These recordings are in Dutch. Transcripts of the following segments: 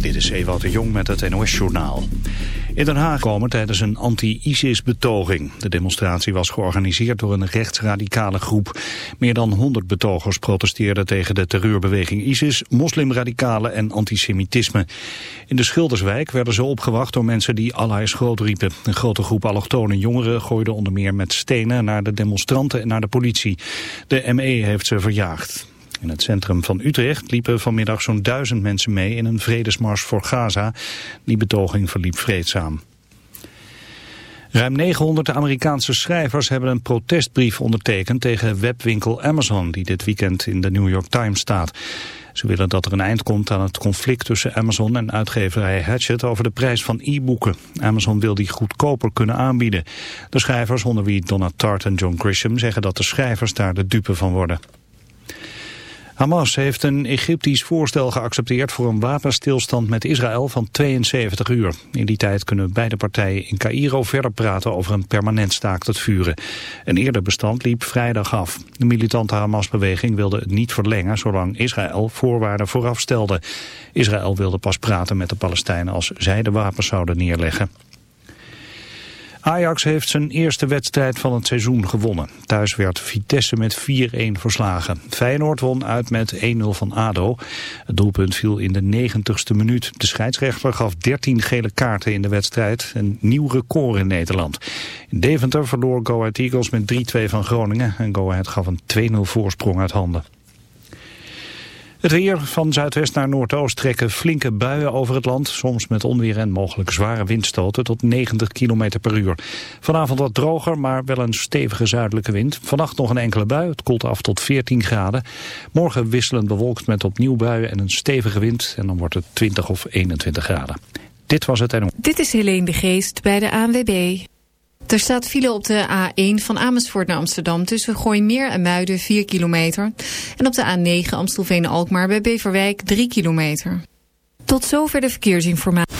Dit is Ewout de Jong met het NOS-journaal. In Den Haag komen tijdens een anti-ISIS-betoging. De demonstratie was georganiseerd door een rechtsradicale groep. Meer dan 100 betogers protesteerden tegen de terreurbeweging ISIS, moslimradicalen en antisemitisme. In de Schilderswijk werden ze opgewacht door mensen die Allah is groot riepen. Een grote groep allochtone jongeren gooide onder meer met stenen naar de demonstranten en naar de politie. De ME heeft ze verjaagd. In het centrum van Utrecht liepen vanmiddag zo'n duizend mensen mee in een vredesmars voor Gaza. Die betoging verliep vreedzaam. Ruim 900 Amerikaanse schrijvers hebben een protestbrief ondertekend tegen webwinkel Amazon, die dit weekend in de New York Times staat. Ze willen dat er een eind komt aan het conflict tussen Amazon en uitgeverij Hatchet over de prijs van e-boeken. Amazon wil die goedkoper kunnen aanbieden. De schrijvers, onder wie Donna Tart en John Grisham, zeggen dat de schrijvers daar de dupe van worden. Hamas heeft een Egyptisch voorstel geaccepteerd voor een wapenstilstand met Israël van 72 uur. In die tijd kunnen beide partijen in Cairo verder praten over een permanent staakt het vuren. Een eerder bestand liep vrijdag af. De militante Hamas-beweging wilde het niet verlengen zolang Israël voorwaarden vooraf stelde. Israël wilde pas praten met de Palestijnen als zij de wapens zouden neerleggen. Ajax heeft zijn eerste wedstrijd van het seizoen gewonnen. Thuis werd Vitesse met 4-1 verslagen. Feyenoord won uit met 1-0 van ADO. Het doelpunt viel in de 90ste minuut. De scheidsrechter gaf 13 gele kaarten in de wedstrijd. Een nieuw record in Nederland. In Deventer verloor Go Ahead Eagles met 3-2 van Groningen. En Go Ahead gaf een 2-0 voorsprong uit handen. Het weer van zuidwest naar noordoost trekken flinke buien over het land. Soms met onweer en mogelijk zware windstoten tot 90 km per uur. Vanavond wat droger, maar wel een stevige zuidelijke wind. Vannacht nog een enkele bui. Het koelt af tot 14 graden. Morgen wisselend bewolkt met opnieuw buien en een stevige wind. En dan wordt het 20 of 21 graden. Dit was het NO. Dit is Helene de Geest bij de ANWB. Er staat file op de A1 van Amersfoort naar Amsterdam tussen Gooimeer en Muiden 4 kilometer. En op de A9 Amstelveen-Alkmaar bij Beverwijk 3 kilometer. Tot zover de verkeersinformatie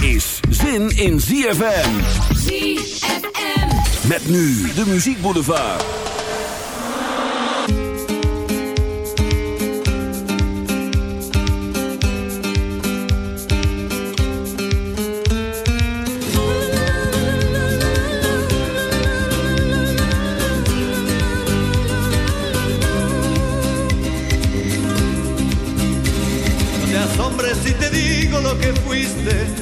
Is zin in ZFM. ZFM. Met nu de muziekboulevard. Hombre, si te digo lo que fuiste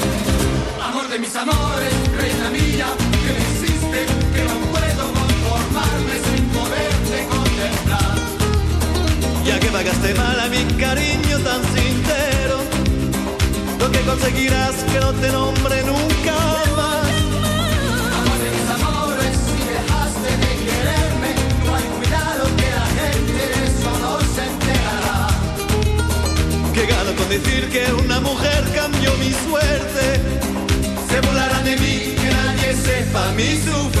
Pagaste mal a mi cariño tan sincero, lo que conseguirás que no te nombre nunca más. Amor de mis amores, si dejaste de quererme, no hay cuidado que la gente no se enterará. Que gano con decir que una mujer cambió mi suerte. Se burlarán de mí, que nadie sepa mi sufrir.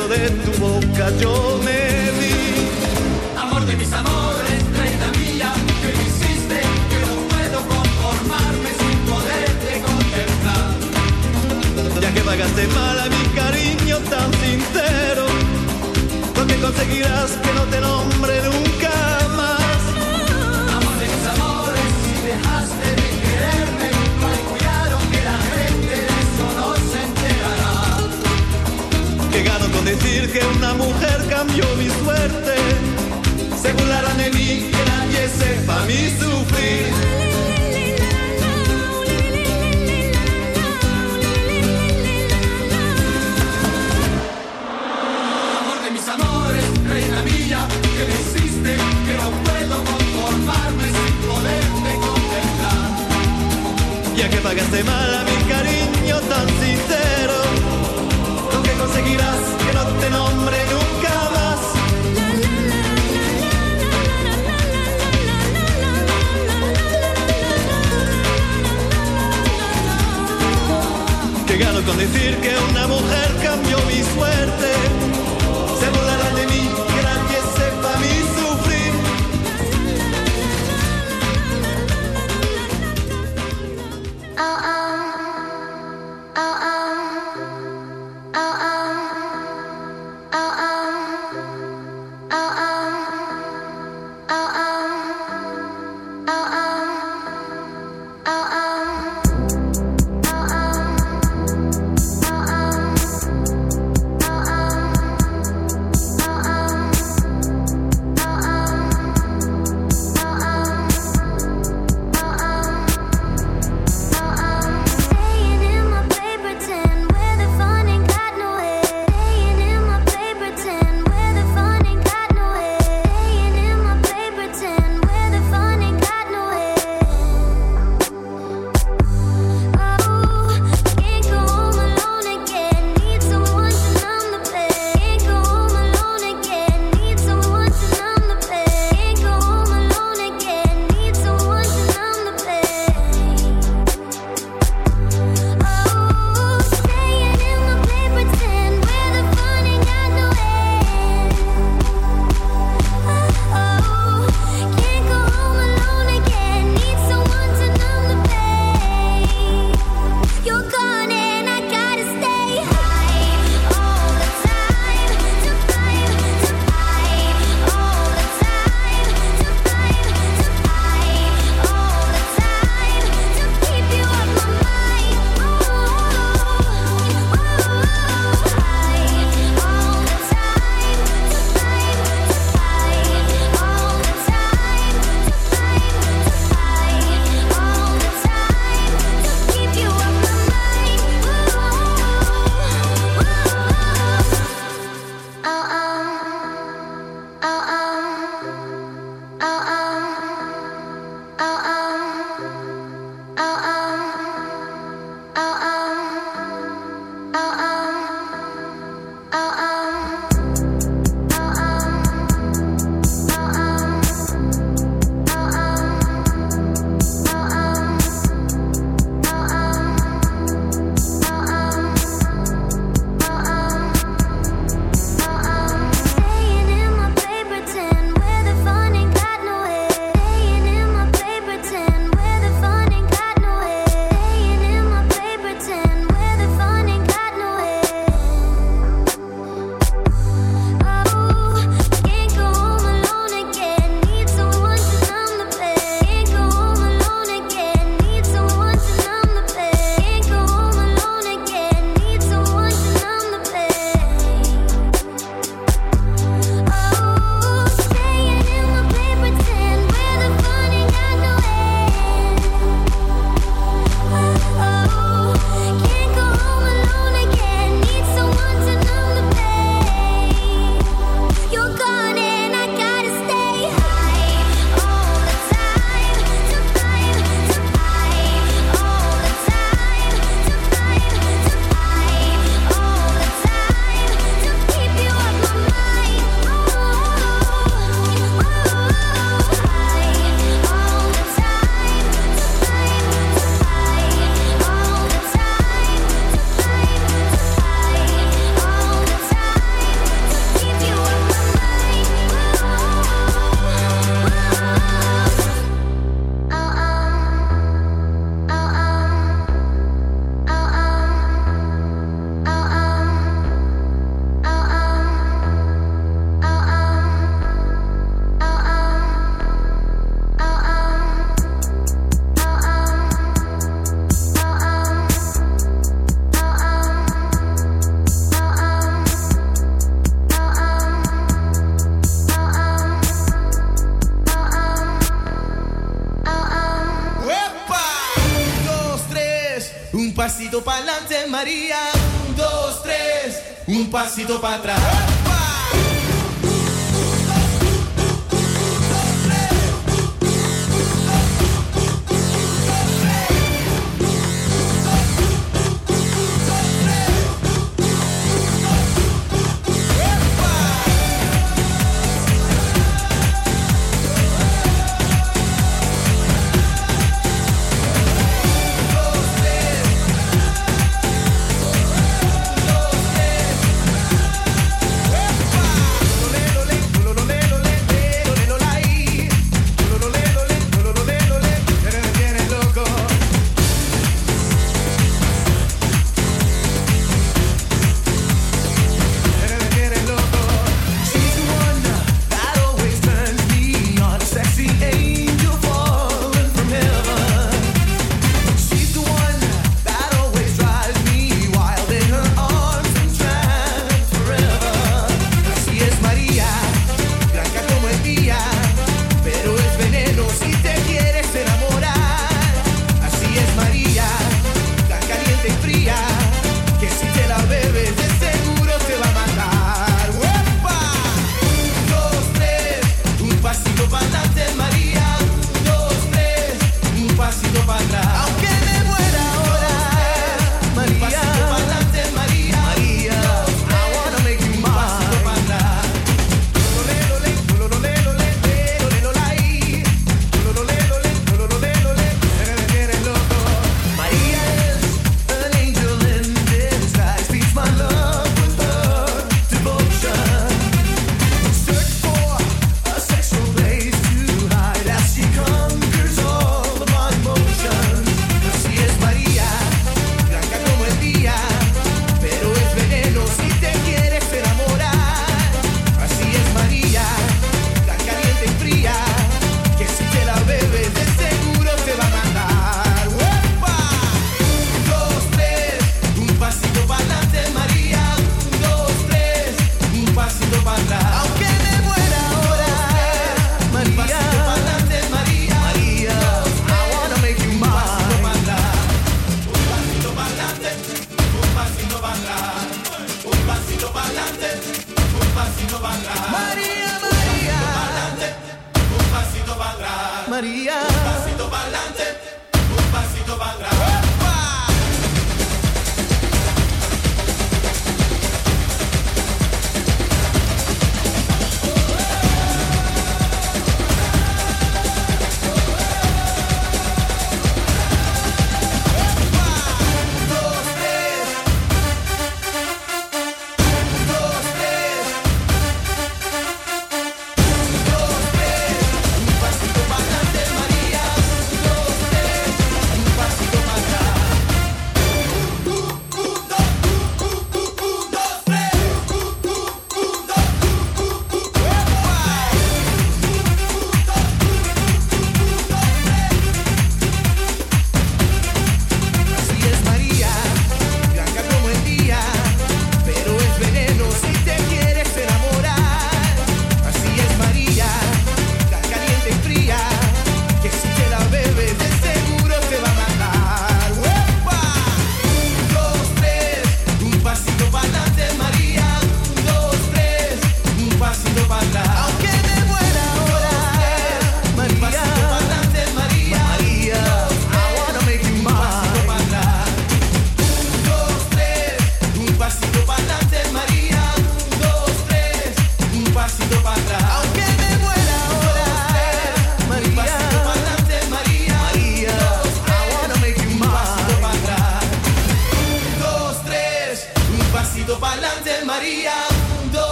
beso de tu boca yo me vi. Amor de mis amores, reina mía, que me hiciste, que no puedo conformarme sin poderte contemplar. Ya que pagaste mal a mi cariño tan sincero, lo que conseguirás que no te nombre nunca más. Amor de mis amores, si dejaste de quererme, decir que una mujer cambió mi suerte. Se burlarán de mí, que nadie sepa mi sufrir. Amor de mis amores, reina mía, que me hiciste, que no puedo conformarme sin poderte contemplar. Ya que pagaste mal a mi cariño tan sincero,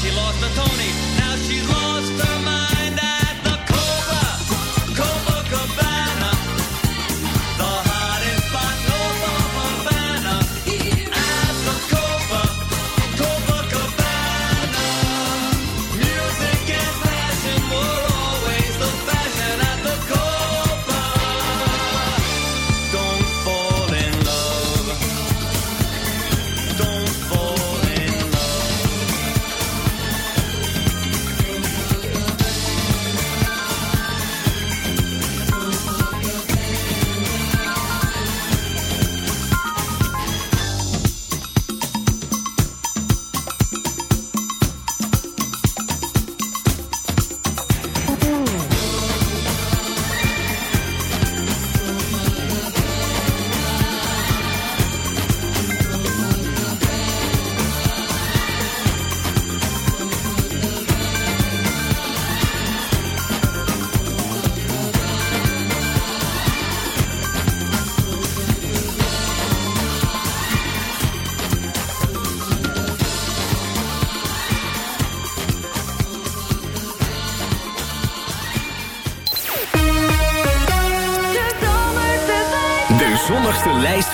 She lost the Tony, now she's lost.